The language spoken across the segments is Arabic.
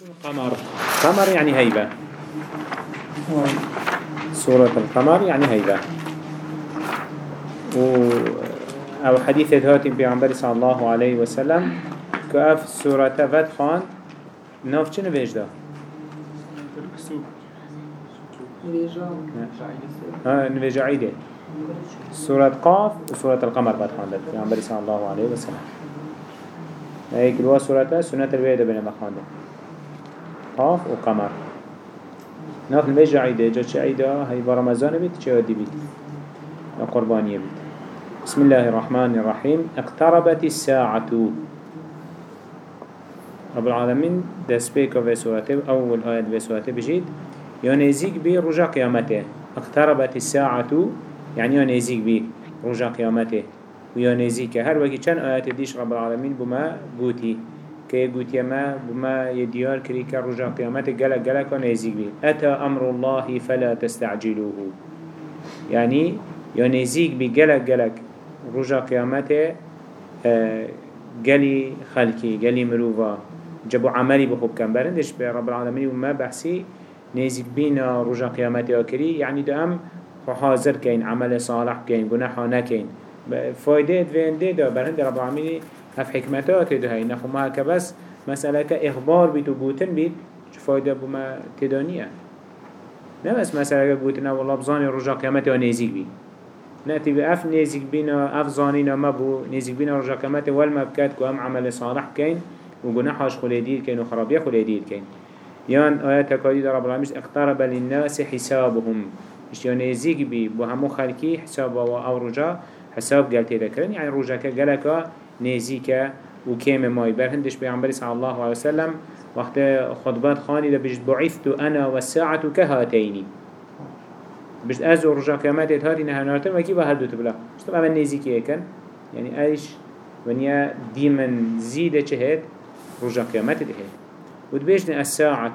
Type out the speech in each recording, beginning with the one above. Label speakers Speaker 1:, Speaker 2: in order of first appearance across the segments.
Speaker 1: القمر قمر يعني هيبة. سورة القمر يعني هيبة. و أو حديث هاتم بيعنبري صلى الله عليه وسلم. كأف سورة فتخان ناف چه نویج ده؟ نویج عیده. سورة قاف وسورة القمر فتخان ده بيعنبري صلى الله عليه وسلم هيك الوا سورة سنة الويدة بين مخانده قاف وقمر ناف نویج عیده جا چه عیده هی با رمضان بید چه عادی بید قربانیه بید بسم الله الرحمن الرحيم اقتربت الساعة. رب العالمين دسبيك في سورته أول آية في سورته بجيد يونيزيك بي رجا قيامته اقتربت الساعة يعني يونيزيك بي رجا قيامته ويونيزيك هر وكي چند آيات ديش رب العالمين بما قوتي كي قوتي ما بما يديار كريكا رجا قيامته قلق قلق ونيزيك بي أتى أمر الله فلا تستعجلوه. يعني يونيزيك بي قلق قلق رجا قيامته قلي خلقي قلي مروفا جبو عملي بخوب كان برندش برب العالمين وما بحسي نيزيك بينا رجا قيامته اكري يعني ده ام حاضر كين عمل صالح كين گناحا نكين فايدة وين ده ده برند رب العالمين هف حكمته تده هاي نخو ما كبس مسألة كإخبار بيتو بوتن بيت فايدة بما تدانية نبس مسألة بوتنا والله بزاني رجا قيامته ونيزيك بي نأتي بأف نيزيك بينا أف زانينا مبو نيزيك بينا رجا قيامته والمبكات كو أم عمل صالح كين وجناحش خليدير كين وخرابية خليدير كين يان آيات كاري رب العالمين اقترب للناس حسابهم. مش يعني زيك بي بهمو خلقي حساب أو رجا حساب قالتي ذكرن يعني رجا كجلك نيزيك وكيم ماي برهندش بيعنبري صلى الله عليه وسلم وقت خطبات خاني ده بجد بعثت أنا والساعة كهاتيني بجد أزو رجا كامات هاتي نهاناتن وكي بهدو تبلا طبعا من نيزيكي ايكن يعني إيش ونيا ديمن زيدة چهد رجع قيامت ده وتبيجن الساعة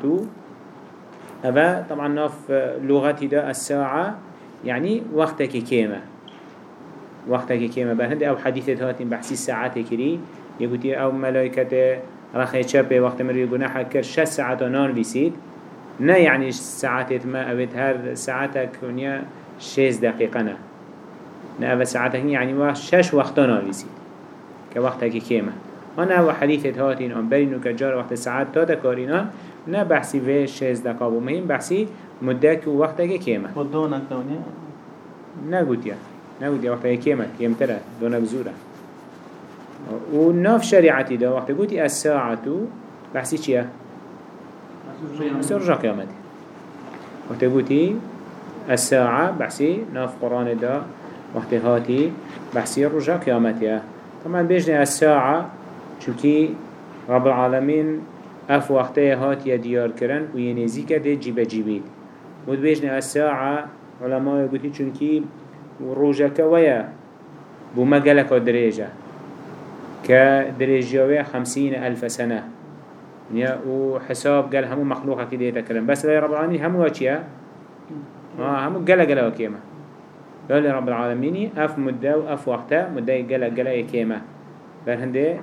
Speaker 1: هذا طبعا ناف لغتي ده الساعة يعني وقتك كيمة وقتك كيمة بهند أو حديثة هاتين بحسي الساعات كري يقولي أو ملايكة رخي شابه وقت مري يقولنا حكر شس ساعات نار بيسيد نا يعني ساعات ما أبد هر ساعتك ونيا شيز دقيقة نا نا أبد ساعتك يعني شش وقت نار بيسيد كوقتك كيمة هنا و حديثة هاتين ام برينو كجار وقت ساعات تادا كارينا نا بحثي في شيز دقابو مهم بحثي مدك و وقتك كيما
Speaker 2: ودونك دونيا
Speaker 1: نا قوتيا نا قوتيا وقتك كيما كيمترا دونك زورا و ناف شريعتي دا وقت قوتي الساعة بحثي چيا؟ بس رجع قيامتي وقت قوتي الساعة بحثي ناف قرآن دا وقت هاتي بحثي رجع قيامتي طبعا بيجني الساعة چونكي رب العالمين اف وقته هات يا ديار كرن و ينزيك ده جيبه جيبيد ود بيجني الساعة علماء يقولي چونكي روجك ويا بما قلق دريجة كدريجة خمسين ألف سنة يا وحساب قال همو مخلوقة كده يتكلم بس رب العالمين همو وچيا آه همو قلق قلق كيما قال رب العالمين اف مدة و اف وقته مدة قلق قلق كيما بل هنده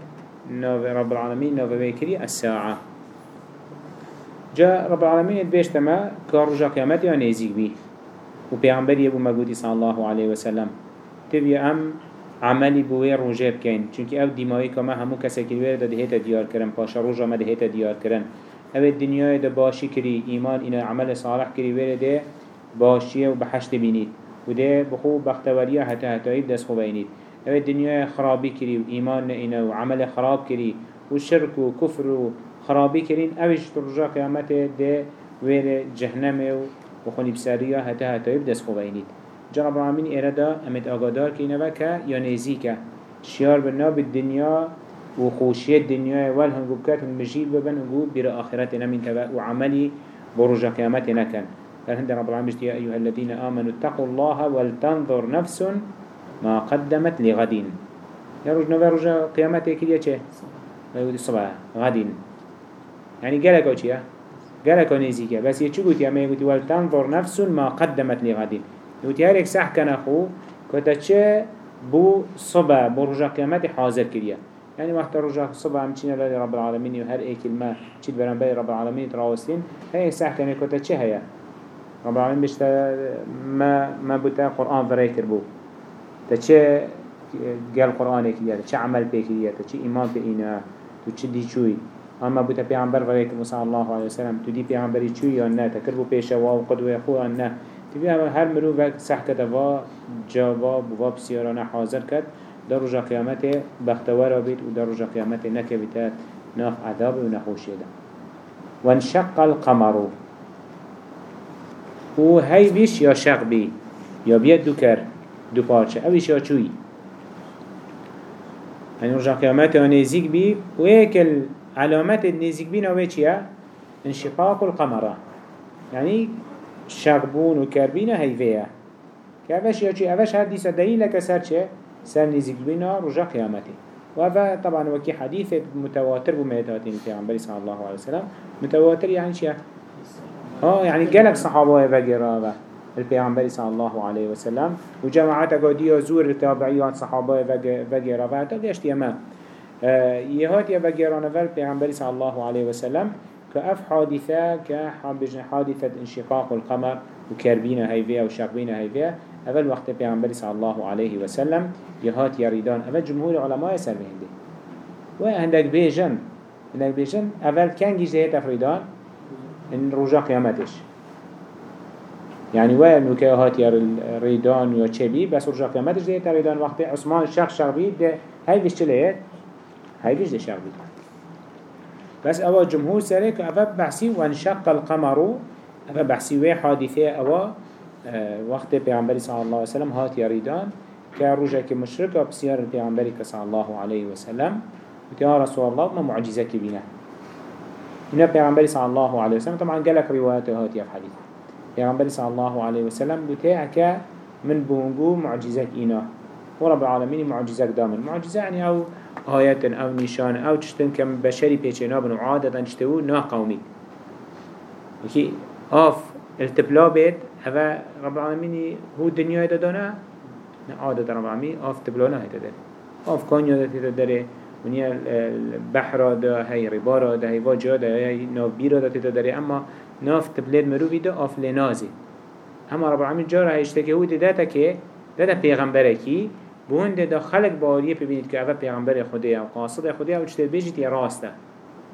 Speaker 1: نوف رب العالمين نوف بيكري الساعة جاء رب العالمين بيشتما كارجا قيامت يعني يزيق بيه وبيعنبر يبو مقودي صلى الله عليه وسلم تبي أم عملي بوير رجاب كين چونك أو ديماي كما همو كسا كلوير دا دهيتا ديار كرن پاشا رجا ما دهيتا ديار كرن أو الدنيا دا باشي كري ايمان أنا عمل صالح كري وير دا باشي و بحشت بينيد وده بخو بختوريا حتى حتى دست خو بينيد أو الدنيا خرابي كري و ايمان أنا وعمل خراب كري و شرك و كفر و خرابي كرين اوش ترجع قيامت ده وير جهنم و خوني بساريا حتى حتى دست خو بينيد جرب العالمين إرادا أمد أقادار كينا بكا يا نزيكا شيار بنا بالدنيا وخوشية الدنيا والهم قبكات المجيب ببن وقود برا آخرتنا من تبا وعملي برجع قيامتنا كان فالهند رب العالمين يا أيها الذين آمنوا اتقوا الله ولتنظر نفس ما قدمت لغدين يا رجنا برجع قيامتك كده چه؟ الصبح غدين يعني قالك أو أو نزيكا بس قلت يا ما يقول ولتنظر نفس ما قدمت لغدين يوتي هرك سح كان أخو چه بو صبا رجا قيامت حاضر كريا يعني وقت رجع الصبح هم تشينا لله رب العالمين وهر اي كلمة تشيد برنبي رب العالمين تراوستين هي ساعة كان يكوتا چه هيا رب العالمين بشتا ما ما بتا قرآن فريكر بو چه قال قرآن كده چه عمل كده چه إيمان بإينا تو چه دي چوي أما بوتا پیغمبر فريكر صلى الله عليه وسلم تو دي پیغمبری چوي یا نه؟ تکربو پیش و قدوه خو نه؟ تبي هر مروفك سح كتبا جواب و بسياران حاضر كد در رجا قيامته بختوارا بيت و در رجا قيامته نكبتا ناف عذاب و نخوشي ده. وانشق القمر. و هاي بيش يا شق بي يا بيد دو كر دو پارچه. اوش يا چوي يعني رجا قيامته نزيق بي و هيك العلامات النزيق بي نوه چيا انشقاق القمر. يعني شغبون و کربینا هیویا که اوش یا چی اوش هر دیسا دلیل که سر چه سر نزیک بینا رجا قیامتی و اوه طبعا وكي حديث متواتر بميتاتين في عمبالي صلى الله عليه وسلم. متواتر يعني شيء آه يعني قالك صحابه وغيره البيغمبر صلى الله عليه وسلم. وجماعات قادية زور التابعيات صحابه وغيره وحتى ديشت يما يهات يبغيران والبيغمبر صلى الله عليه وسلم كأف حادثة كحادثة انشقاق القمر وكربينا هيفيا وشقبينا هيفيا أول وقت پیغمبر صلى الله عليه وسلم يهات يريدان أول جمهور علماء سر بهنده وهندك بيجن هندك بيجن أول كان جيش تفريدان إن رجع قيامتش يعني وين نوكي هات ير الريدان يا تشبي بس رجع قيامتش ده تريدان وقت عثمان الشخص شغبي ده هاي بيش تلهيت هاي بيش ده شغبي بس أوا جمهور سرك أوا بحثي وانشق القمر أوا بحثي وي حادثة أوا آه وقت پیغمبر صلى الله عليه وسلم هات يريدان كروجا كمشركة بسيار البيغمبر صلى الله عليه وسلم وتيا رسول الله ما معجزة كبيرة هنا پیغمبر صلى الله عليه وسلم طبعا قالك روايات هات يا حديث پیغمبر صلى الله عليه وسلم بتاعك من بونجو معجزات إنا. ورب العالمين معجزات دامن معجزة يعني أو آيات أو نشان أو تشتن كم بشري بيچنا بنو عادة تشتو نا قومي وكي آف التبلا بيت هذا رب العالمين هو الدنيا دانا عادة رب العالمين آف تبلانا دار آف كانيا دا داره؟ ونيا البحر دا هاي ربارا دا هاي واجه دا هاي نافبيرا دا تدا داره. أما ناف تبلاد مروفي دا آف لنازي أما رب العالمين جارة هيشتكي هو داتا كي داتا پیغمبره كي بون ده خلق باوریه ببینید که اول پیغمبر خدا و قاصد خدا و چطور بيجي یا راسته.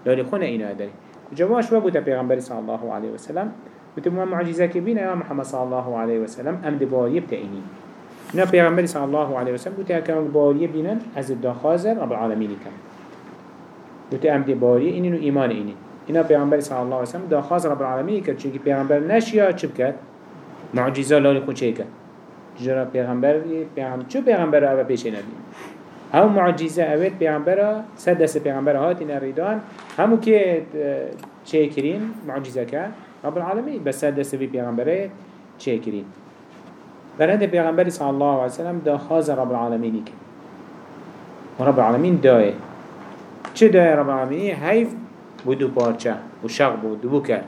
Speaker 1: لالی خونه اینا داری. جواش و بوده پیغمبر صلی الله علیه و سلم بوده ما معجزه که بینه محمد صلی الله علیه و سلم ام ده باوریه بتاینی اینا پیغمبر صلی الله علیه و سلم بوده که باوریه بینن از الدخازر رب العالمین کم بوده ام ده باوریه اینو ایمان اینی. اینا پیغمبر صلی الله علیه و سلم دخاز رب العالمین کرد. چون که پیغمبر نشیا چه معجزه لالی خود جرا پیغمبر پیغمبر چو پیغمبر اوه پیش نبی هم معجزه اوید پیغمبر سد دست پیغمبر هاتی نریدان. همو که چه کرین معجزه که رب العالمین بس سد دست پیغمبره چه کرین برند پیغمبر صلی الله علیه وسلم دا خاز رب العالمینی که. و رب العالمین دایه. چه دایه رب العالمینی؟ هیف بودو پارچه و شغ بود دو بکر.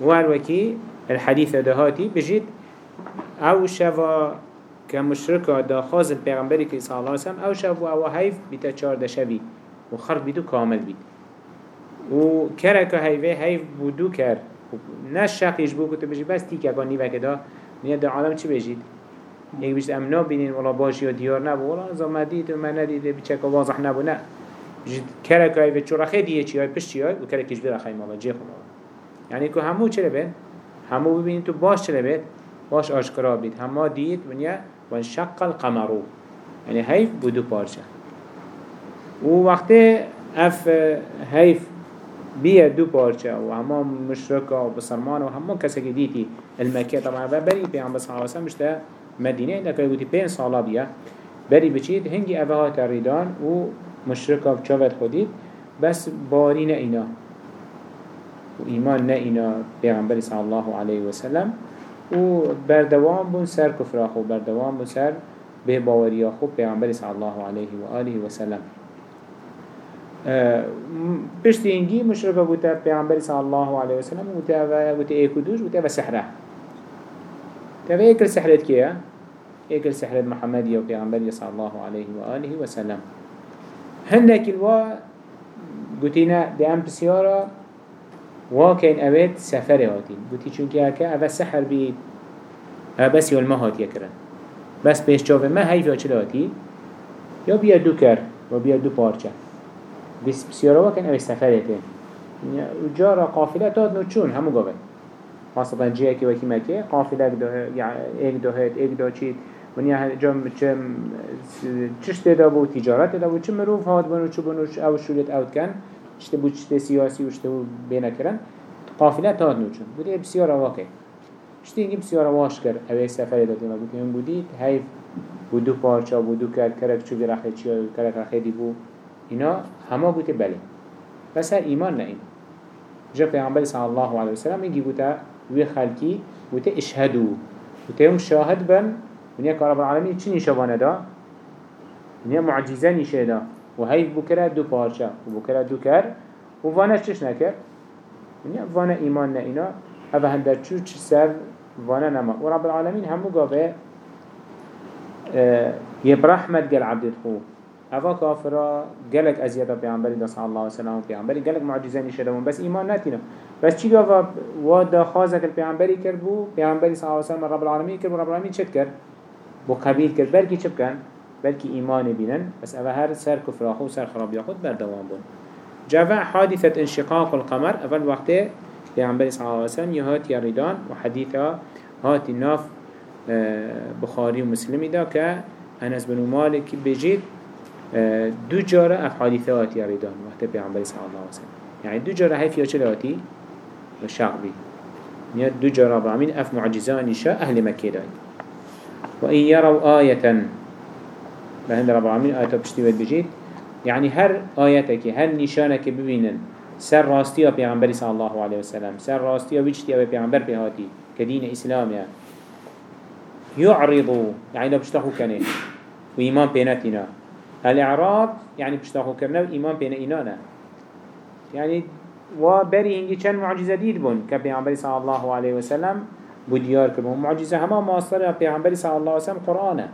Speaker 1: و الوکی الحديث دهاتي بجد او شوا که مشرکا دا خوازن پیغمبری که صلی الله او شوا و او حیف بیتا چارده شوی. و خر بیدو کامل بید و کره که حیوه حیف بودو کر. نه شقیش بو کتو بشید بس تیکه کن نیوه که دا. نیه دا عالم چی بجید؟ یک بشید امنا بینین ولا باشی یا دیار نبو. ولا ازا ما دید و ما ندیده بچه که واضح نبو. نه. بجید کره که حیوه چو رخی دیه چی؟ های پش چی؟ های و کره کش بیر رخی مالا جی خدا یعنی که همو چرا بید همو ببینید تو باش چرا بید باش آشکرا بید هما دید ونیا وانشق القمرو يعني هيف بودو پارچه و وقت اف هيف بيه دو پارچه و هما مشرکه و بسرمان و هما کسی که دیتی المکه طبعا و بری پیان بس حواسه مشته مدینه اینده که بودی پین سالا بیا بری بچید هنگی اوه ها تریدان و مشرکه و چاوت خودید. بس باری نه اینا. و ایمان نه اینا پیغمبر صلی الله علیه وسلم. و بردوام بون سر کفر خو بردوام بون سر به باوری خو پیامبر صلی الله علیه و آله و سلم. پشت اینگی مشرفه بوده پیامبر صلی الله علیه و سلم بوده و بوده ایکودوش بوده و سحره تبا ایکل سحرت کیه ایکل سحرت محمدی و پیامبر صلی الله علیه و آله و سلم. هندك الوا قتينا دي ام بسيارة واكين اويت سفر هاتين قتي چونك هكا اوه سحر بيت اوه بس يول ما هات يكرن بس بيش جاوه ما هيفا چلا هاتي يا بيا دو كر و بيا دو پارچه. بس بسيارة واكين اوه سفر هاتين جارة قافلة تاد نو چون؟ همو قابل خاصة جيه كي وكي مكي يعني ايك دو هيت ايك دو چيت ونیا جام چم چشت دابو تجارت دابو چه مروف هاد بنو چه بنو او شولت اوت کن. چته بو چته سیاسی و چته بو بینه کرن قافله تاد نوچن بودی بسیار واقع چته اینگی بسیار واش کر اوه سفر دادی ما بودی اون بودی هیف بودو پارچا بودو کرد کرد چو رخی چی کرد رخی دی بو اینا همه بودی بله بس ایمان نه این جا پیغمبر صلی الله علیه وسلم اینگی بوده وی خلکی بوده اشهدو بوده هم شاهد بن ونیا که رب العالمین چی نشوانه دا؟ ونیا معجزه نشه دا و هیف بکره دو پارچه. و بکره دو کر. و وانه چش نکر؟ وانه ایمان نه اینا. اوه هنده چو چه سر وانه نما. و رب العالمین همو گاوه آه، یه برحمت گل عبدت خو. اوه کافرا گلک ازیادا پیانبری دا صلی اللہ وسلم و پیانبری گلک معجزه دا بس ایمان نتینا بس چی گاوه؟ وادا خازه که پیانبری کرد بو. پیانبری صلی اللہ وسلم رب العالمین کرد. و رب العالمین چد کرد؟ بو قبيل كرد بلكي چه بكن بلكي إيمان بينن بس أفا هر سر كفراخو سر خراب ياخد بردوان بون. جفا حادثة انشقاق القمر أفل وقت پیغمبر صلى الله عليه وسلم يهات يريدان وحديثة هات آه، بخاري ومسلمي دا كا أنس بن مالك بجيد آه، دو جارة أف حادثات يريدان وقت پیغمبر صلى الله عليه وسلم. يعني دو جارة هاي فيها چلاتي وشعبي يعني دو جارة بعمين أف معجزان شاء أهل مكة داي وإن يروا آية بهند رب العالمين آية بشتي بجيت يعني هر آياتك هر نشانك ببينن سر راستيا پیغمبر صلى الله عليه وسلم سر راستيا بجتيا پیغمبر بهاتي كدين إسلاميا يعرضوا يعني بشتاخو كنه وإيمان بيناتنا الإعراض يعني بشتاخو كرنا وإيمان بيناتنا يعني وبري هنجي كان معجزة ديد بون كبيغمبر صلى الله عليه وسلم بوديار كربون معجزة هما ماصرة پیغمبر صلى الله عليه وسلم قرآن قال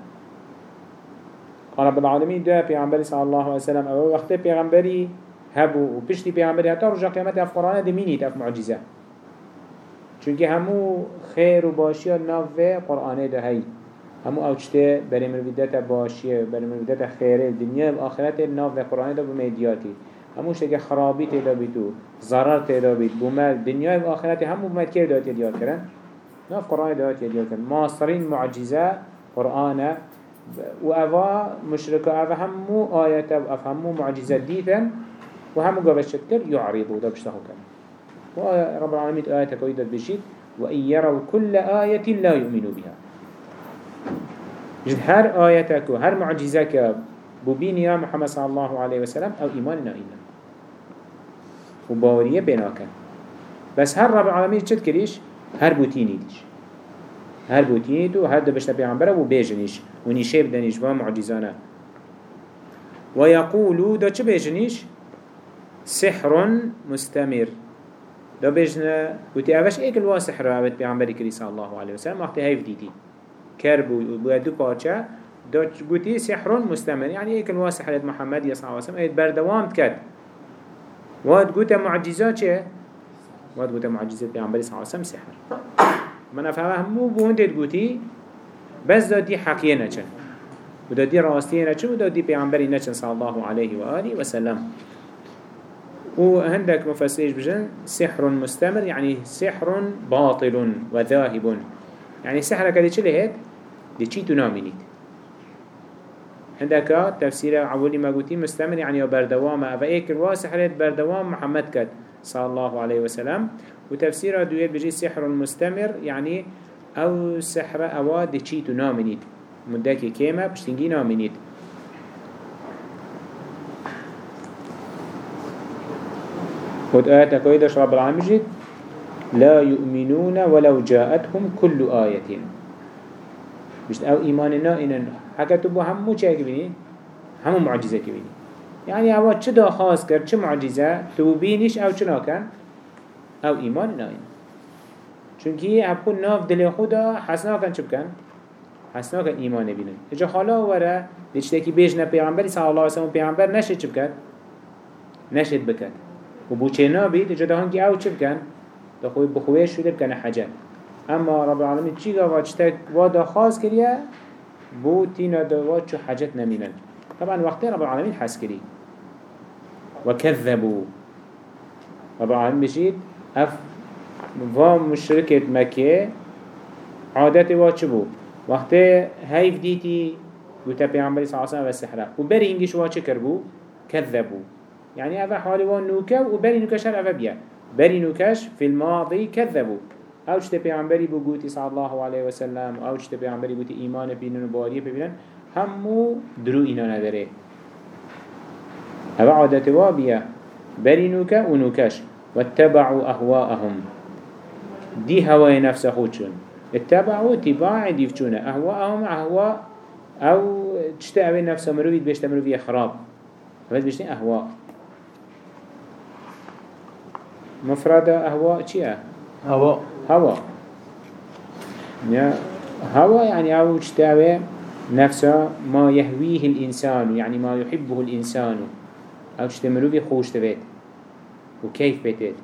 Speaker 1: رب العالمين ده پیغمبر صلى الله عليه وسلم. أو وقت پیغمبری هبو و پشتی پیغمبری حتی رجا قیامت اف قرآن دمینید اف معجزة. چونکه همو خیر و باشی نوه قرآن ده هی همو اوچته برای مرویدت باشی برای مرویدت خیره دنیا و آخرت نوه قرآن ده بمیدیاتی. همو شکل خرابی تیدا بیتو ضرر تیدا بیت. بومل دنیا و آخرت همو بمد که داتی دیار کرن؟ ناف قرآن دهات يديو كان ماصرين معجزة قرآن وأفا مشركة أفا همو آيات وأفا همو معجزة ديثا وهمو قابش شكر يعرضوا ده بشتهو كان ورب العالمين آيات كويدة بشيت وإن يروا كل آية لا يؤمنوا بها. جد هر آياتك وهر معجزك ببين يا محمد صلى الله عليه وسلم أو إيماننا إنا وباورية بيناك بس هر رب العالمين چد كريش هر بوتيني ديش هر بوتيني تو هر دبشت پیغمبره و بيجنيش و نيشه بدنيش و معجزانه. ويقولوا دا چه بيجنيش سحر مستمر. دا بيجنا وتي اوش ايك الوا سحر عبد پیغمبری کری صلی الله عليه وسلم وقتی هيف ديتي كربو و دو پارچه. دا قوتي سحر مستمر. يعني ايك الوا سحر محمد صلى الله عليه وسلم ايت بردوام تكد واد قوت معجزات چه؟ واد قوت معجزات پیغمبری صلی الله عليه وسلم سحر. من افهمه همو بونده قوتي بس دادي حقية نچن. ودادي راستية نچن ودادي پیغمبری نچن صلى الله عليه وآله وسلم وهندك مفسرش بجن سحر مستمر يعني سحر باطل وذاهب يعني سحر كده چه لهت؟ دي چي تنامينيت عندك تفسير عولي ما قلتي مستمر يعني بردوام فايك الواسحرت بردوام محمد كد صلى الله عليه وسلم وتفسير دويت بجي سحر مستمر يعني أو سحر أو دي چي تنامينيت مدكي كيما بشتنجي نامينيت خد آيات كويدش رب العالمين. لا يؤمنون ولو جاءتهم كل آية. بشت أو إيماننا إنن حكا تبو همو چه كبيني؟ همو معجزة كبيني. يعني أو چه دا خاص كر چه معجزة؟ تو بينيش أو چنا كان او ایمان ناین چونکی اپو ناف دل خدا حسنا کن چه بکن؟ حسنا کن ایمان بینن اجا خالا وره بیش نبی پیغمبری صلی الله علیہ و پیغمبر نشد چه بکن؟ نشد بکن. و بوچه نابید اجا دهانگی او چه بکن؟ ده خوی بخویش شده بکن حجر. اما رب العالمین چی گوا چتک وادا خاص کریه بو تینا دوا چو حاجت نمینن. طبعا وقتی رب العالمین حس کری و کذبو. رب العالمین بشید. اف و مشركة مكة عادت وا چبو وقت هيف ديتي وتا پیغمبر صلى الله عليه وسلم والسحرة وبري هنگش وا چه کربو كذبوا يعني أفا حالي وان نوكا وبري نوكش هر أفا بيا بري نوكش في الماضي كذبوا أو چه پیغمبری بو گوتی صلی الله علیه و سلم أو چه پیغمبری بوتی ایمان بینن و باریه ببینن. همو درو اینا نداره. أو عادت وابیه بری نوکه و نوکش. واتبعوا أهواءهم. دي هواي نفس خودشون اتبعوا اتباع ديفشونه أهواءهم أهواء أو تشتا اوي نفس مروفيد بيشتا مروفي خراب. فهذا بيشتا أهواء. مفرد أهواء چيه؟
Speaker 2: هواء
Speaker 1: هوا. يا هوا يعني أو تشتاوي نفسه ما يهويه الإنسان يعني ما يحبه الإنسان. أو تشتملو في خوش تبيت. وكيف بيتت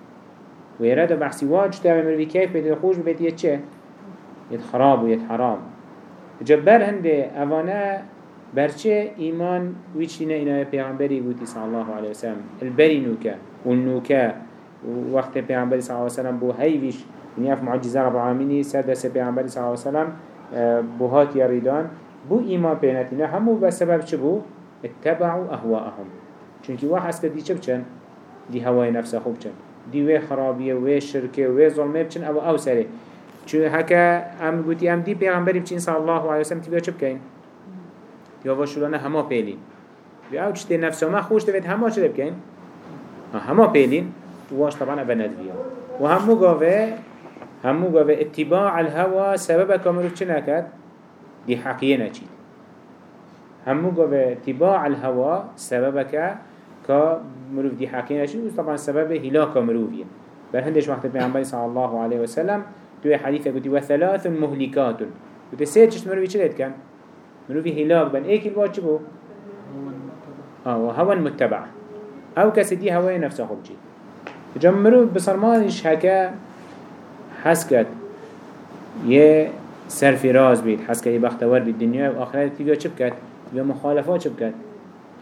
Speaker 1: ويراد بحثي واج تشتاوي ملو في كيف بيتت خوش بيت يتشه يت خراب ويت حرام. جبر هنده أوانا برچه إيمان ويشتنا إنا پیغمبری بوتي صلى الله عليه وسلم. البري نوكا والنوكا. وقت پیغمبری صلى الله عليه وسلم بو هيوش ونياف معجزة رب العالمين سادس پیغمبر صلى الله عليه وسلم آه، بوهات يريدان بو إيمان بيناتنا همو بسبب چبو اتبعوا أهواءهم. چونكي واحد كدي چه بچن؟ دي هواي نفسه خوب چن. دي وي خرابية وي شركة وي ظلمه بچن أو أو سره. چو هكا ام قوتي ام دي پیغمبر بچين صلى الله عليه وسلم تبا چه بكين يا وشولانه هما بيلين بي أو چته نفسه ما خوش دوید هما چه بكين هما بيلين واش طبعا ابا ندويا وهمو قاوه همو قوة اتباع الهوى سبب كامروف چه نكد؟ دي حقية نچيد همو قوة اتباع الهوى سببك كامروف دي حقية نچيد طبعا سبب هلاك مروفية بل هندش وقت بيعنبالي صلى الله عليه وسلم توي حديثة قلت وثلاث مهلكات قلت سيد چشت مروفي لد كان؟ مروفي هلاك بن. ايك الواجب بو؟ آه وهوى متبع. أو كسي دي هوى نفسه خب جي جمرو بصرمانش هكا حس کرد. یه سرفی راز بید. حس یه بختور بید دنیا و آخرت تیگه چه بکرد؟ یا مخالفه چه بکرد؟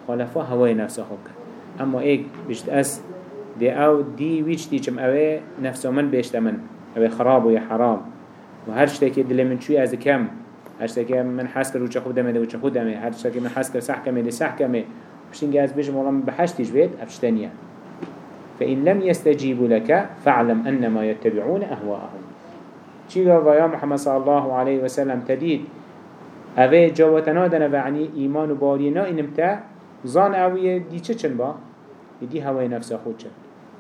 Speaker 1: مخالفه هوای نفسه کرد. اما ایک بشت اس دی أو دی ویچ دی چم اوه نفس من بیشت من اوه خراب و حرام. و هر شته که دل من چوی از کم هر شته که من حس کرد و چه خود دمه و چه خود دمه هر شته که من حس کرد صح کمه ده صح کمه. بشتنگه از بيجم والله من بحشتش بيت أفشتنيا فإن لم يستجيبوا لك فاعلم أنما يتبعون أهواءهم. چيغا ويا محمد صلى الله عليه وسلم تديد اوه جاوتنا دنا وعني ايمان و بارينا انمتا ظان اوه دي چه چن با؟ دي هواي نفسه خود چن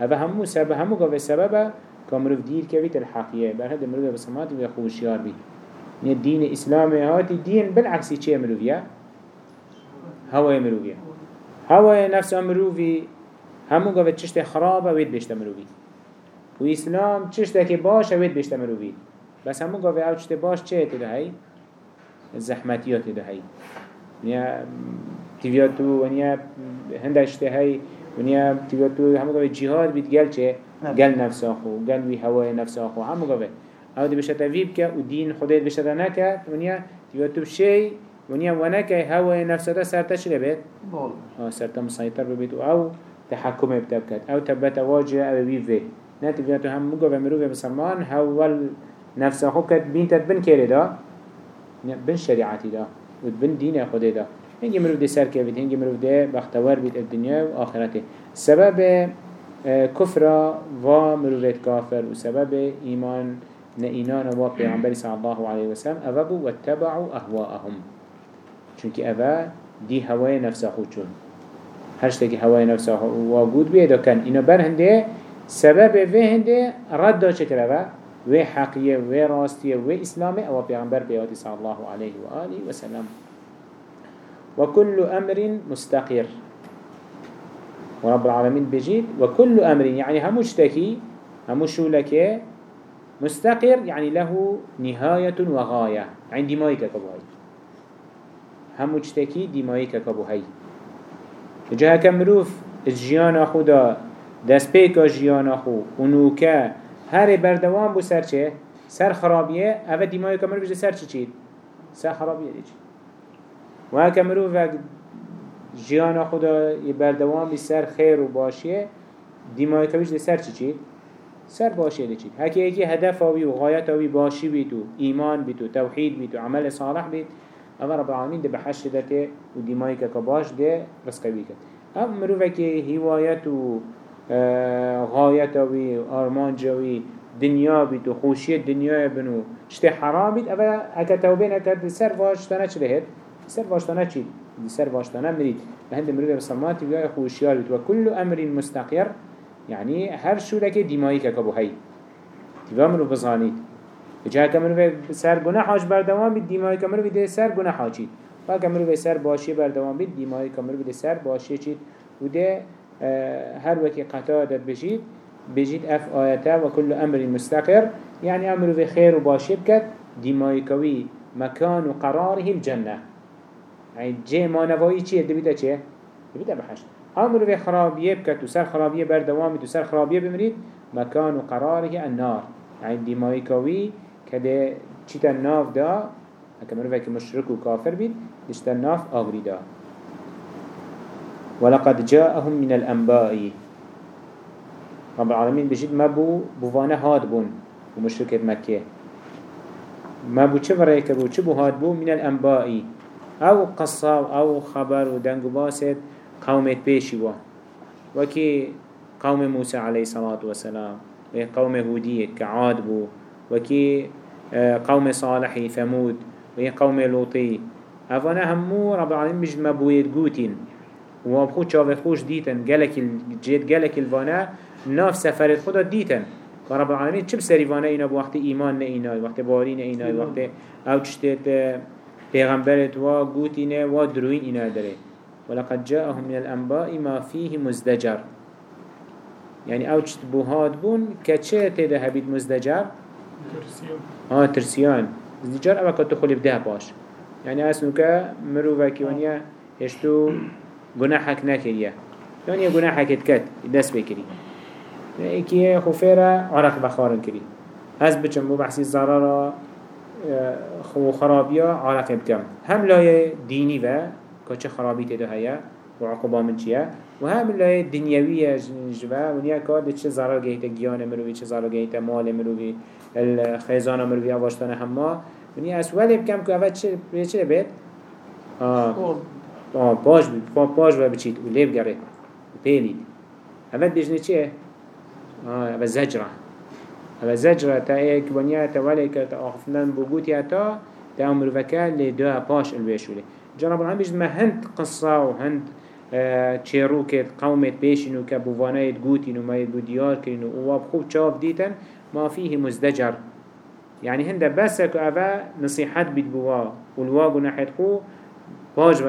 Speaker 1: اوه همو سبب همو قوه سبب كامروف دير كويت الحقية برهد مروف بسمات ويخوشيار بي الدين الإسلامي هاتي دين بالعكس چه مروفيا؟ هواي مروفيا هواي نفسه مروفي همو قوه چشت خرابه ويد بشت مروفي و اسلام چشت باشه ويد بشت مروفي بس همو قاوه أو چته باش چه تده هی؟ زحمتیات تده هی. ونیا تیویاتو ونیا ونیا تیویاتو همو قاوه جهاد بید گل چه؟ گل نفس آخو گل وی هوای نفس آخو همو قاوه أو دی بشتا ویب که و دین خودت بشتا نکه ونیا تیویاتو بشی ونیا ونکه هوای نفس دا سرتا چه بید؟ بول سرتا مسيطر ببید و أو تحكم بتبكت أو تبت واجه أو ويفي نتبياتو هم مقوة مروفة بسلمان هول نفس خو كد بين تد بن دا؟ بن شريعتي دا. وبن دين خده دا. هنگي مروف دي سر كيفت هنگي مروف دي بختور بيت الدنيا و آخرته سبب كفر و مروفت كافر وسبب إيمان نئينان و پیغمبر صلى الله عليه وسلم أفبو واتبعوا أهواءهم. چونك أفا دي هواي نفس خود چون. هشتاكي هواي نفس وجود بيدا كان إنه بر هنده سبب في هنده رد دا أفا و حقیه و راستیه و اسلامه أو پیغمبر بیادی صلی الله علیه و آله و سلم. و كل أمر مستقر. ورب العالمين بجيد وكل أمر يعني هموش تكي هموش لك مستقر يعني له نهاية وغاية. عندي مايكا كبهاي همو چتکی دیمایی که کبو هی جا هکا مروف جیان خدا دست پیکا جیان خو اونوکه هر بردوام بو چه؟ سر خرابیه اوه دیمایی که مروف سر چه چید؟ سر خرابیه دی چید و هکا مروف جیان خدا بردوام سر خیر و باشیه دیمایی که بجده سر چه چید؟ سر باشیه دی چید هکی ایکی هدف آوی و غایت آوی باشی بیتو ایمان بیتو توحید بیتو عمل صالح بیت اما رب العالمین ده بحش ده که و دیمایی که باش ده رسقوی کرد ام مروفه که هوایت و آه، غایت آوی و آرمان جوی دنیا بید و خوشی بنو شته حرام بید اوه اکا توبه نکرد سر واشتانه چه لهد؟ سر واشتانه چید؟ سر واشتانه مرید بهند مروفه بسلمات بیای خوشیار بید و كل أمر مستقر يعني هر شورك دمائي كبو هاي تبا منو بزانيد جا كمرو في سر گناحاش بردوام بید دمائي كمرو في سر گناحا چید. و كمرو في سر باشي بردوام بید دمائي كمرو في سر باشي چید. و ده آه، هر وكي قطادت بجید بجید اف آياتا وكل أمر مستقر. يعني أمر في خير وباشي بكت دمائي كوي مكان قراره الجنة. يعني جي ما نوائي چيه دبيتا چيه دبيتا بحشت أمر في خرابيه بكت وسر خرابيه بردوام بید و سر خرابيه بمريد مكان قراره النار يعني دمائي كوي كده چيتا الناف دا هكا مروفا كي مشرك وكافر بيت دشتا الناف آغري دا ولقد جاءهم من الأنباء رب العالمين بجد ما بو بوانا هاد بون ومشركة مكة ما بو چه ورأيك بو چه بو هاد بو من الأنباء أو قصة أو خبر ودنگ باسد قومت بيشي وا وكي قوم موسى عليه الصلاة والسلام وقوم هودية كعاد بو. وكي آه، قوم صالحي ثمود وهي قوم لوطي أفانا همو رب العالمين بجد مبويد قوتين وابخو شاوه خوش ديتن جالك الجيد جالك الفانا ناف سفرت خدا ديتن رب العالمين چب سريفانا اينا بوقت ايمان نئينا وقت بارين اينا وقت أو چشتت پیغمبرت و قوتين و دروين اينا داره. ولقد جاءهم من الأنباء ما فيه مزدجر. يعني أو چشت بوهاد بون كچه تده هبيد مزدجر؟ ها ترسيان ازدجار اوه كتو خلي بده باش. يعني اسنو که مرو وكي ونيا هشتو گناحك نكريا يعني گناحك اتكت دست بكري ايكي خفيرا عرق بخارن كري هز بچم بو الزرارة خو خرابيا عرق بكم هم لاي ديني و كوچه خرابي تده هيا وعقوبة من چيه وهم لاي دنيوية جوا ونيا كار ده چه ضرر گهيته گيان مروي چه ضرر گهيته مال مروي الخيزان مروي آواشتان هما ونيا اسوالي بكم که اول چه چه بيت آه باش بید باش و بچید و لیب گره پیلید. اول بجنه چیه؟ آه اول زجره اول زجره تا ایک تا ولی که تا آخفنان بگوتی تا وکال لی دو باش الویشولی جناب العالمین بجد ما هند قصه و هند چیروکت قومت بیشین و که بوانایت گوتین و مایت بودیار کرین و واب خوب چاف دیتن ما فيه مزدجر. يعني هنده بس كو أفا نصيحات بيت بوا والواقو ناحية خو باج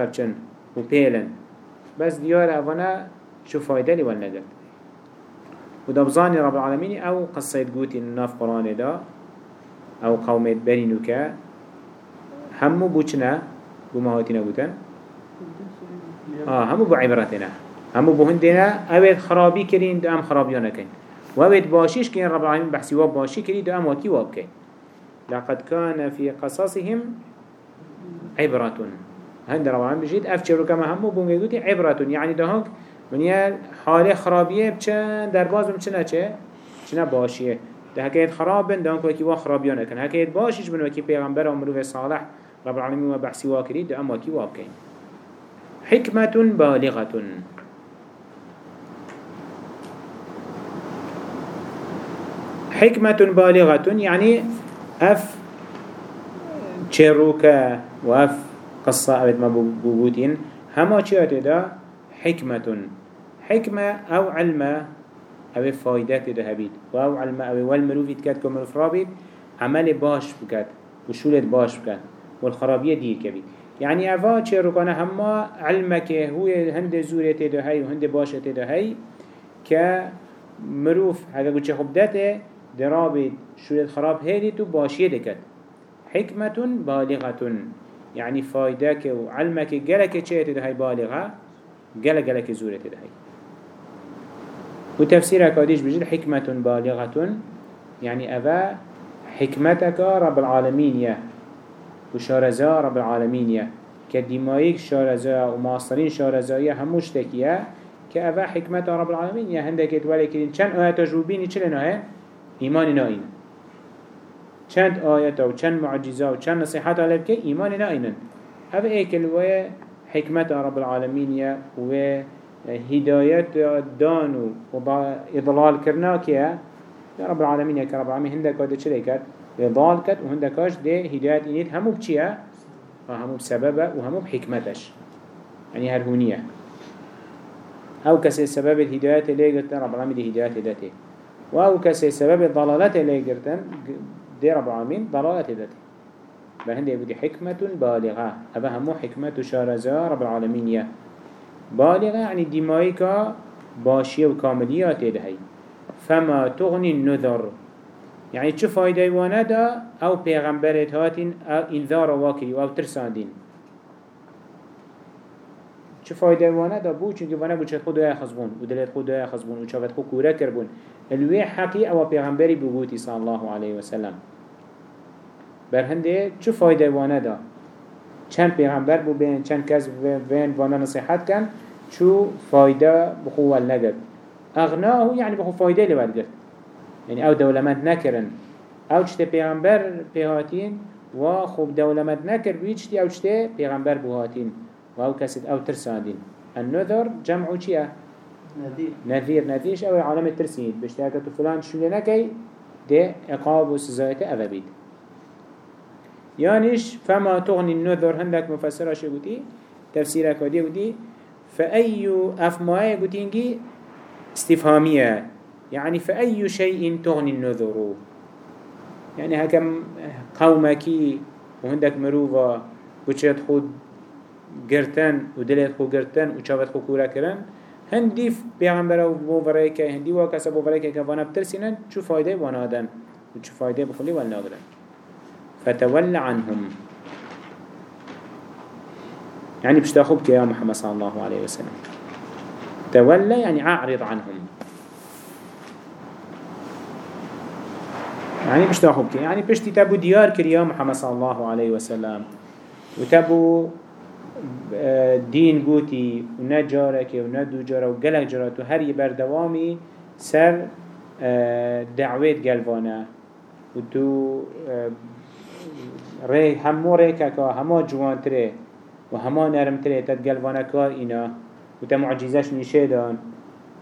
Speaker 1: و پیلن. بس دیار اونا شو فایده لی ولنگد و دبزانی رب العالمین أو قصه گوتی ناف قرآن دا أو قومت برینو که همو بوچنه بو مهاتینا بوتن آه همو بو عبرتنا همو بو هندنا اوید خرابی کرین دو ام خرابیانه کن و اوید باشیش کن رب العالمین بحثی واب باشی کری دو ام واکی واب کن. لقد كان في قصصهم عبرة هند روان بجید اف چرو کما همو بونگه گوتی عبرتون. یعنی دهانک منیا حال خرابیه بچن در باز بچنه چه؟ چنه باشیه ده هکیت خرابن دهانک وکی وا خرابیان نکن هکیت باشیش بن وکی پیغمبر و مروف صالح رب العالمین و بحثی واکرید ده ام وکی واکین حكمة بالغة حكمة بالغة يعني أف تشيروكا وأف قصة أبد ما بوجودين هما چيات دا حكمة حكمة أو علمة أو فايدات دا هبيد أو علمة أو والمروفيت كات كمروف رابيد عمل باش بكات وشولت باش بكات والخرابية دير كبيد يعني أفا ركانا هما علمك هو هند زورة هاي وهند باشة هاي كمروف هذا قلت خب داته درابد شولت خراب هيدي تو باشيه دكت حكمة بالغة يعني فايدك وعلمك جلك چه تدهي بالغة جل جلك زورة تدهي وتفسير كاديش بجد حكمة بالغة يعني أبا حكمتك رب العالمين يا وشارزا رب العالمين يا كدمايك شارزا وماصرين شارزا يا هموش تكيا كأبا حكمة رب العالمين يا هندك يتوالي كرين چند آيات تجربيني چلنا هي إيمان نائن چند آيات و چند معجزة و چند نصيحات على بك إيمان نائن أبا إيكل ويا حكمة رب العالمين يا و هداية دانو وإضلال كرناك يا رب العالمين يا رب العالمين هندك هذا چلي كد إضلال كد وهندكاش ده هداية إنيت. همو بچيا همو بسببة وهمو بحكمتش. يعني هرهونية. أو كسي سبب الهداية اللي قرتن رب العالمين دي هداية داته أو كسي سبب الضلالة اللي قرتن دي رب العالمين ضلالة داته بل هندي يقول حكمة بالغة. أبا همو حكمة شارزة رب العالمين يا. بالغة يعني دمائك باشية وكامليات دهي فما تغني النذر. يعني چه فايدة وأنا دا أو پیغمبرت هاتين أو انذار واكري أو ترساندين چه فایده وانه دا بو چونکه وانه بو چت خدای خزبون و دلت خدای خزبون و چاوت خو کوره کربون الوی أو پیغمبری بگوتی صلی الله علیه وسلم بر هنده چه فایده وانه دا چند پیغمبر بو بین چند کس بین وانه نصیحت کن چو فایده بخو ول نگرد اغناه یعنی بخو فایده لبد گرد يعني أو دولمت نكرن أو چته پیغمبر پیهاتین و خوب دولمت نکر بید چتی أو چته پیغمبر بوهاتین وهو كسد أو ترسادين النذر جمع چيا نذير نذير نذيرش أو عالم الترسيد بشتاكة فلان شو لنكي ده عقاب وسزايته أذا بيد يانش فما تغني النذر هندك مفسرة شو قلتي تفسيرك ودي قلتي فأي أفماء قلتينجي استفهامية يعني فأي شيء تغني النذر. يعني هكم قومك وهندك مروفا وچت خود گرتن و دلت خو گرتن و چاوت خو کورا کرن هندی پیغمبر و بوفره که هندی و کسا بوفره که که وأنا بترسینن چو فایده وأنا دن و چو فایده بخلی ول ناگرن فتول عنهم. يعني بشتاخوب يا محمد صلى الله عليه وسلم. تولى يعني أعرض عنهم. يعني بشتاخوب يعني بشتي تبو ديار كريا محمد صلى الله عليه وسلم. وتبو دین گوتی و نه جارکه و نه دو جارة و گلک جارات و هر یه بردوامی سر دعویت گلوانه و تو ری همو ریکه که همه جوان تره و همه نرم تره تد گلوانه کار اینا و تا معجزش نیشه دان.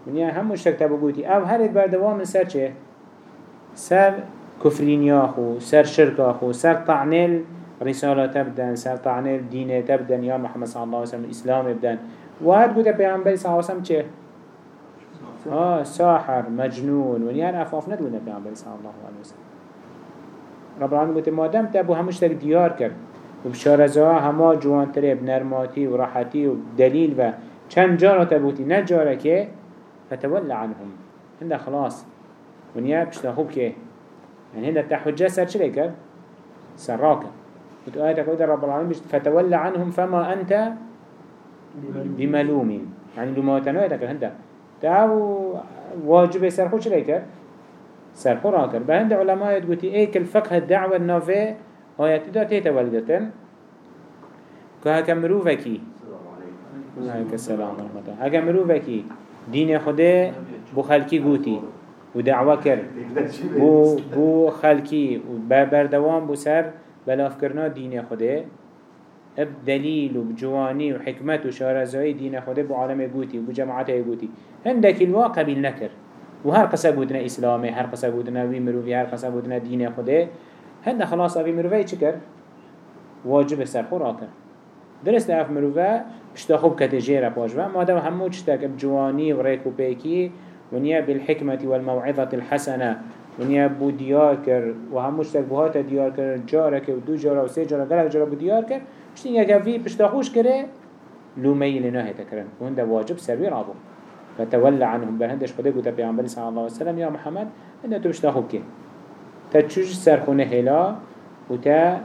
Speaker 1: ونیا همو شتک تبا گوتی أو هر بردوام سر چه؟ سر کفرینیا خو سر شرکا خو سر طعنل رسالة تبدن سر طعنه الدين تبدن يا محمد صلى الله عليه وسلم الإسلام يبدن وهاد قد بيعنبري صلى الله عليه وسلم چه؟ آه ساحر مجنون. ونيان أفاف ندونا بيعنبري صلى الله عليه وسلم. رب العالمين قلت مادام تابو همش تك ديار كر وبشارزها هما جوان تري بنرماتي وراحتي ودليل و چند جارة تبوتي نجارة كي فتولى عنهم. هنده خلاص. ونيا بشتا خوب كي يعني هنده تحجة سر چلي كر سراكر وتآياتك قد رب العالمين فتولى عنهم فما أنت بملوم يعني لما تنويتك هنده. تعو واجب سرخوش ليك سرخو راكر بهند علماء يقولي ايك الفقه الدعوة النافع آيات دا تيتا والدتن. كهكا مروفكي عليك السلام ورحمة الله هكا مروفكي دين خده بو خلقي قوتي ودعوة كر بو, بو خلقي بو سر بلاف کرنا دین خوده. اب دلیل و جوانی و حکمت و شارزایی دین خوده بو عالم گوتی و بو جماعت گوتی. هندك الوا قبیل نکر. و هر قصه بودنا اسلامه هر قصه بودنا وی مروفی هر قصه بودنا دین خوده هنده خلاص اوی مروفی چی کر؟ واجب سرخورا کر درست اف مروفه پشتا خوب کتجیره پاش و مادم همو چتک بجوانی و ریک و پیکی ونیا بالحکمة والموعظة الحسنة. ونیا بو دیار کر و هموش تک بوهات دیار کر جاره که و دو جاره و سه جاره گلک جاره بو دیار کر پشتی که وی پشتا خوش کره لومهی لناه تکرن و هنده واجب سروی رابو فتولى عنهم بهندش خده قلت پیغمبر صلی الله عليه وسلم یا محمد هنده تو پشتا خوب که تا چوش سرخونه هلا و تا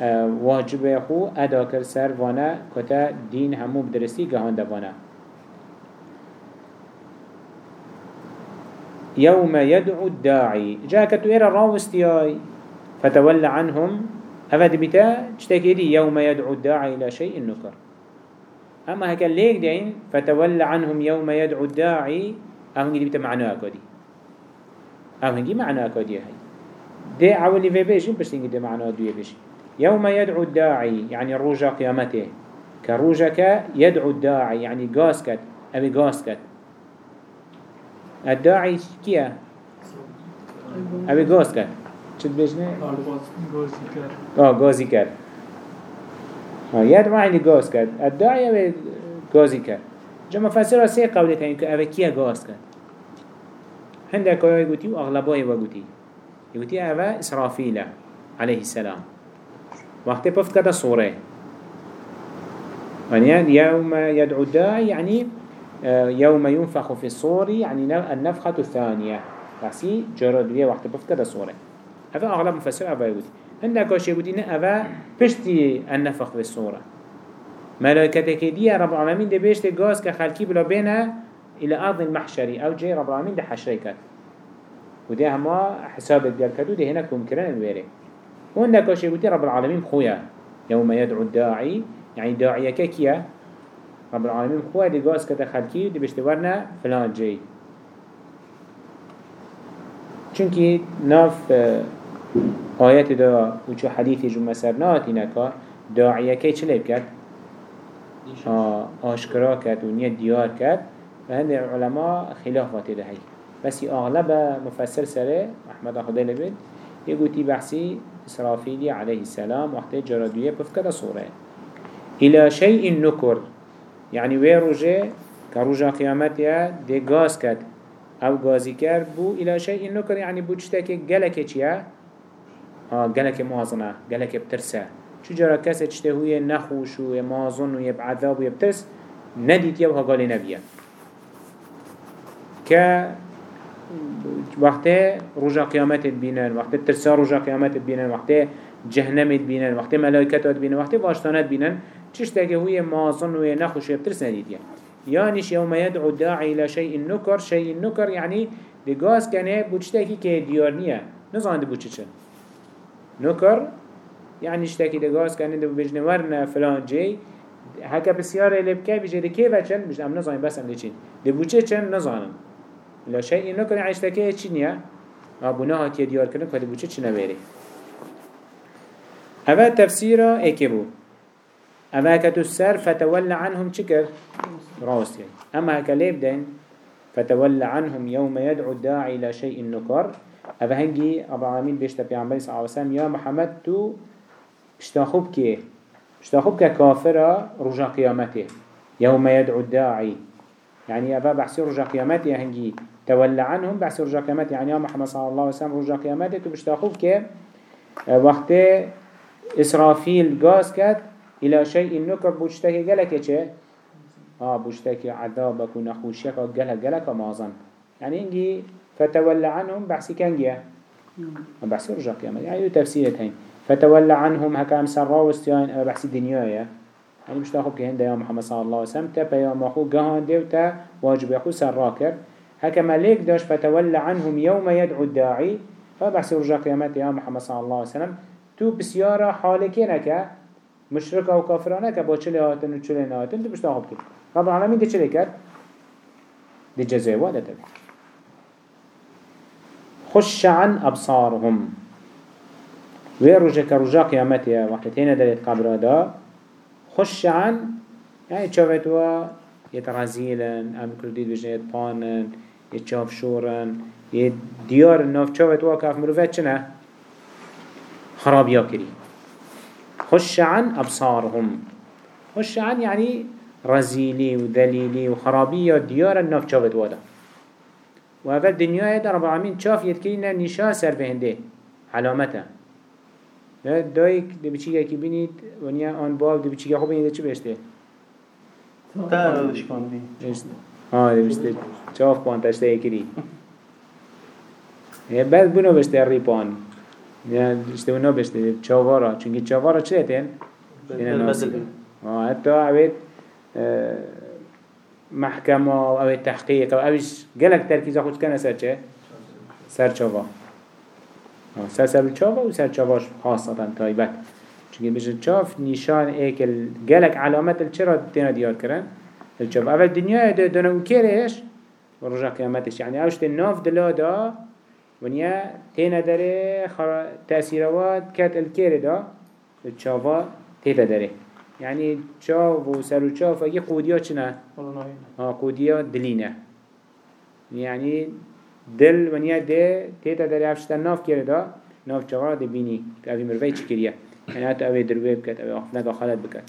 Speaker 1: آه، واجب خو ادا کر سر وأنا کتا دین همو بدرستی گهان دوانا يوم يدعو الداعي جاء كتوير الراوستياي فتولى عنهم. أفاد بتا تشتكي يوم يدعو الداعي إلى شيء نكر أما هكا ليك دين فتولى عنهم يوم يدعو الداعي أهم دي. بتا معناها كودي أهم دي معناها كودي هاي دي عولي في بيجي بس دي معناها دوية بيجي يوم يدعو الداعي يعني روجا قيامته. كروجك يدعو الداعي يعني قاسكت أبي قاسكت. الداعي كيا؟ أبي قاسكت. شد بيجنه آه كر. آه يدعو يعني قاس كر الداعي أبي غازي كر جمع فسر سي قولة هين كأبي كيا قاس كر عندك أيوة يقولي وأغلبه يقولي يقولي أبا إسرافيل عليه السلام. وقت بفت كده صورة يعني يوم يدعو الداعي يعني يوم ينفخ في الصور يعني النفخة الثانية بس جرد وقت بفت كده صورة هذا أغلب مفسر أبا يقولي عندك أشي يقولي نه أبا بشتي النفخ في الصورة ملائكتك دي رب العالمين دي بيشتي قاس كخلقي بلا بينا إلى أرض المحشري أو جي رب العالمين دي حشريكات ودي هما حساب الديال كدو دي هناك ممكنين الويري وعندك أشي يقولي رب العالمين خويا يوم يدعو الداعي يعني داعية كيكيا رب العالمين خويا دي قاس كده خلقي دي بيشتي ورنا فلان جي چونكي ناف آیت دا و چو حدیثی جو مسرنا آتی نکا داعیه که چه لیب کرد؟ آشکرا کرد و نیت دیار کرد. و هند علماء خلاف واته ده هی بسی اغلب مفسر سره احمد خدا لبید. یه گوتی بحثی اسرافیلی علیه السلام وقتی جرادویه پفکر سوره. الى شیء نکر. یعنی وی روژه که روژه قیامت یا ده گاز کرد. او گازی کرد بو الى شیء نکر یعنی بو چطه که گلک چیه؟ ها جلك موازنة جلك بترسه شو جرى كسر تشتهوية نخوش ومازن ويبعذاب ويبترس نديت يوها قال نبيه ك وقت رجا قيامت بينن وقت ترسا رجا قيامت بينن وقت جهنم بينن وقت ملائكة بينن وقت واشتانت بينن تشتكي هو مازن ونخوش ويبترس نديت يعني يانش يوم يدعو الداعي إلى شيء النكر شيء النكر يعني دقاس كان بوشتاكي كي ديارنية نزان دي بوشتشن نكر يعني اشتاكي دقاس كان دي بجنورنا فلان جي هكا بسيارة بكي بيجي كيفا چن مش ام نزان بس ام لچين دي بوشتشن نزانم لا شيء النكر يعني اشتاكي چينيا ابونا هاتي ديار كنك هاتي بوشتشن بيري هذا تفسيره ايكي أما كتو السر فتولى عنهم شكر راس يعني أما كليب دين فتولى عنهم يوم يدعو الداعي إلى شيء نكر أفا هنجي أبو العالمين بيشتا بيعمل صلى الله عليه وسلم يا محمد تو اشتاخوب كي اشتاخوب كافرة رجا قيامته يوم يدعو الداعي يعني أفا بحسي رجا قيامته هنجي تولى عنهم بحسي رجا قيامته يعني يا محمد صلى الله عليه وسلم رجا قيامته تو بشتاخوب كي وقت إسرافيل غاز كات إلى شيء نكر بوشتكي جلك چه آه بوشتكي عذابك ونخوشيك جلك جلك مازن يعني إنجي فتولى عنهم بحسي كان جيه بحسي رجع قيامة يعني تفسيرة هين. فتولى عنهم هكا أمسان راوستيان أما بحسي دنيايا يعني مش تاخد كهين يا محمد صلى الله عليه وسلم تبا يا مخو قهان ديوتا واجب يخو سراكر هكا مليك داش فتولى عنهم يوم يدعو الداعي فبحسي رجع قيامة يا محمد صلى الله عليه وسلم تو بسيارة حالكينك مشرك أو كافرانه كبا چله هاتن و چله نهاتن دو بشتا خوب کرد رب العالمين دي چله کرد؟ دي جزاء واده تبه خش عن أبصارهم. ويرجع كرجا قيامتها وقت. تينا دلت قبر دا خش عن يعني تشافتوا يتغزيلا أم كرديد بجن يتبانن يتشاف شورن يديار الناف. تشافتوا كاف مروفات چنه خراب ياكري. خش عن أبصارهم. خش عن يعني رزيلي وذليلي وخرابية ديار الناف. شافت و اول دنیای در رب العالمین چاف یدکرین نشان سر بهنده. علامته. نه دایک دا بچی که بینید و نیا آن باب دا بچی خوب بینید چی بشته
Speaker 2: تارش کن
Speaker 1: آه دی بشته چاف پان تشته یکی بعد بونو بشته ری پان. نه بشته اونو بشته چاوارا. چونکه چاوارا چه تن؟ بلمزل آه حتی عبید محكمة أو تحقیق أو اوش گلک تركيز خود کنه سر چه؟ سر چاوا. سر سر چاوا و سر خاصة تایبت چونکه بشه چاف نشان ایکل گلک علامت چرا تینا دیار کرن؟ الچاف اول دنیا ده دنو کیرش و رجا قیامتش. يعني اوش ناف دلا دا ونیا تینا داره تأثیروات کت الکیر دا الچاوا تیتا داره يعني چاو و سر و چاو فاقی قودیا چنه؟ ها قودیا دلینه. يعني دل ونیا ده تیتا داره افشتن ناف کرده ناف چاوا ده بینی. که اوی مروی چی کریه يعني هات اوه دروه بكت اوه اخفنك خلد بكت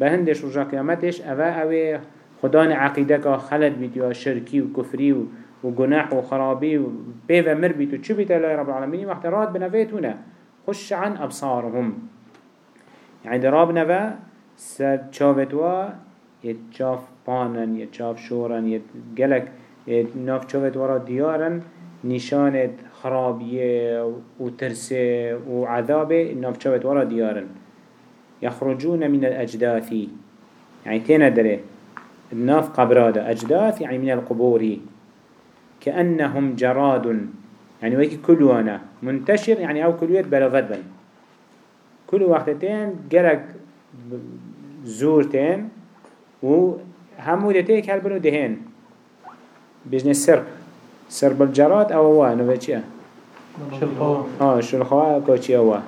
Speaker 1: بهندش رجا قيامتش اوه اوه خدان عقيدك خلد بيت يا شركي وكفري وجناح وخرابي وبيفا مر بيت وشو بيت الله رب العالمين وقت راد بنفيت هنا خش عن أبصارهم يعني دراب نفا سر چاوتوا يتشاف بانن يتشاف شورن يتجلك ناف چاوتوا ديارن نشانت خرابية وترسة وعذابة إنهم بشوت ورا ديارن يخرجون من الأجداث. يعني تينا دري الناف قبرادة أجداث يعني من القبور. كأنهم جراد. يعني ويكي كلوانا منتشر يعني أو كلويت بلغت بل كل وقتين جرق زورتين و همو دتيك هل بنو دهين بجن السرق سرب الجراد أو هو نوه چیه؟ شلخواه آه شلخواه که چیه هو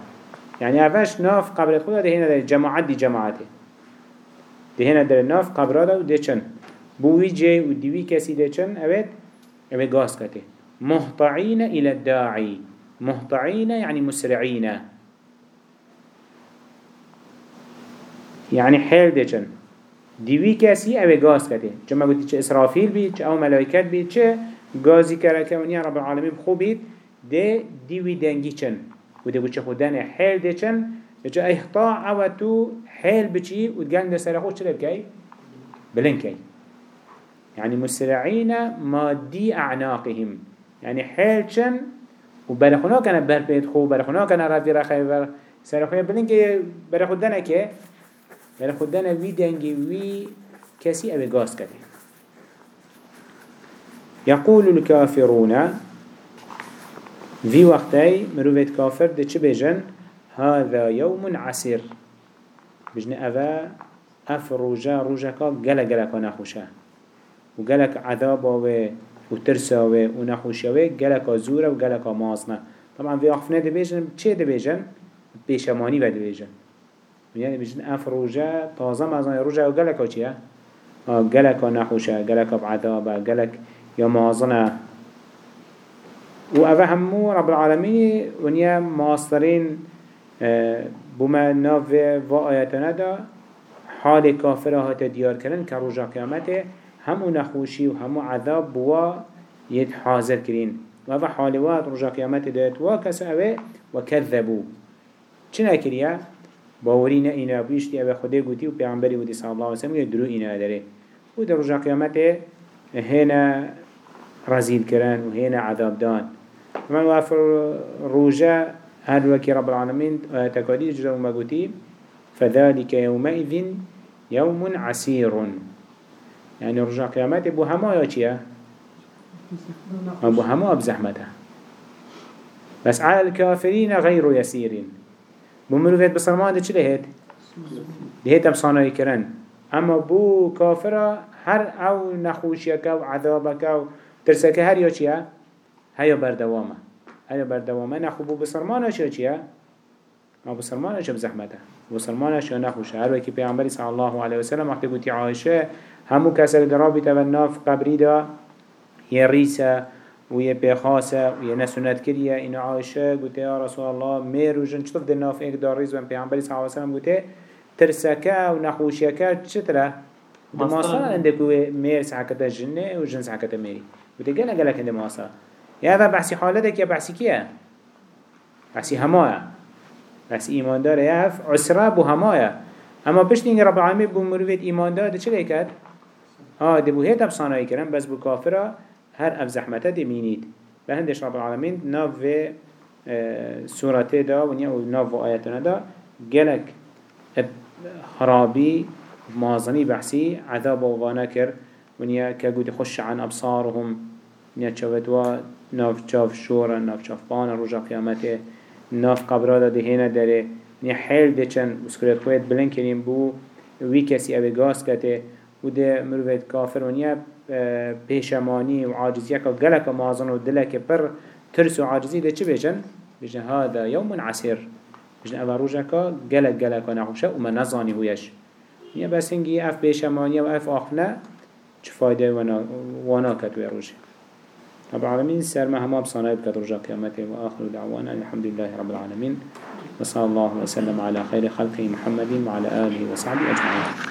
Speaker 1: يعني اوش ناف قبرت خدا ده هنا ده جماعت دي جماعته ده هنا ده ناف قبراته و ده چن بوي جي و ديوي كسي ده چن اوید اوید غاز كته مهطعين إلى الداعي مهطعين يعني مسرعين يعني حيل ده چن. ديوي كسي اوید غاز كته جمع قلت چه اسرافيل بي چه أو ملايكات بي چه گازی کرده که ونیا رب العالمین خوبید ده دیوی دنگی چن. و ده بچه خودن حیل ده چن. احطاع أو تو حیل بچی و دگنگ ده سر خود چلی بکی؟ بلن يعني مسرعين مادي أعناقهم. يعني حيل چن و برخونا كان بر بيت خو برخونا كان رفي رخي بر سرخويا بلن كي برخودنا كي برخودنا وي دنگي وي كسي أبي غاز كده يقول الكافرون في وقتي مروفيت كافر ده چه بجن هذا يوم عسير بجن أفا أف روجا روجا كا جلا جلا كا خوشه و جلا عذاب و و ترسا و و نخوشه و جلا كا زورا و جلا كا مازنا طبعا في أخفنا ده بجن چه ده بجن بيشماني بده بجن يعني بجن أف روجا تازه مازنا روجا و جلا كا چيه جلا كا نخوشه جلا كا بعذاب جلا يا مازنا و همو رب العالمين ونيا ماسترين آه، بما ناف و آياتنا دا حال كافره هات ديار كرن كروجا قيامته همو نخوشي و همو عذاب بوا يد حاضر كرين و اوه حالوات رجا قيامته دات و وكذبوا چنا كريا باورين اينا بيشتي اوه خده قوتي و پیغمبری ودي صلى الله عليه وسلم درو اينا داره. و در رجا قيامته هنا رزيل كران وهنا عذاب دان. من وافر روجا هل وكي رب العالمين تكادي جرى ومقوتي فذلك يومئذ يوم عسير يعني رجع قيامات ابو هما يا چيا ابو هما بزحمته. بس على الكافرين غير يسير بمروفيت بصرمان ده چه لهت؟ لهت بصانه كرن اما بو كافره هر أو نخوشيك أو عذابك أو ترسك هر يا چيا هيا بردوامه. هيا بردوامه نخوبو بسرمانه شو چيا ما بسرمانه شو بزحمته بسرمانه شو نخوشه. هر وكي پیغمبر صلى الله عليه وسلم وقت قلتي عائشة همو كسر درابي تبناف قبري دا يريسه ويا بخاسة ويا نسنت كريا إن عائشة قلت يا رسول الله ميرو جن شطف دناف إيك دار ريز وان پیغمبر صلى الله عليه وسلم قلت ترسكا ونخوشيكا چتره دماصا عندك مير سحكتا جنة وجن سحكتا ميري وتقال قالك عند ماصا يا هذا بحسي حالتك يا بحسي كيا بحسي همايا بحسي إيمان دار يا هف عسرة بو همايا اما بشتين رب العالمين بو مروفيت إيمان دار ده چه ليكت؟ ها ده بو هيت بصانعي كرن بس بو كافرة هر اف زحمته ده مينيد بهندش رب العالمين ناف آه، سورة دا ونیا و ناف و آیتنا دا. گلک خرابي مازني بحسي عذاب وغانا كر ونیا که گود خوش عن أبصارهم. ونیا چوتوا ناف چاف شورا ناف چاف بانا رجا قيامته ناف قبرادا دهينا داره نیا حیل ده چن بسکرت خوید بلند کریم بو. وی کسی اوه گاز کته. و ده مروفید کافر ونیا آه، پیشمانی و عاجزیه که گلک مازن و دلک پر ترس و عاجزی ده چه بجن؟ بجن هذا يوم عسير بجن اوه روژا که گلک گلک و نحوشه و من نزانی هویش نیا بس هنگی اف پیشمانی و اف آخنه چه فایده وأنا كتوي روجه رب العالمين سر ما هما بصنايب كت رجا قيامته وآخر دعوانا الحمد لله رب العالمين. وصلى الله وسلم على خير خلقه محمد وعلى آله وصحبه أجمعين.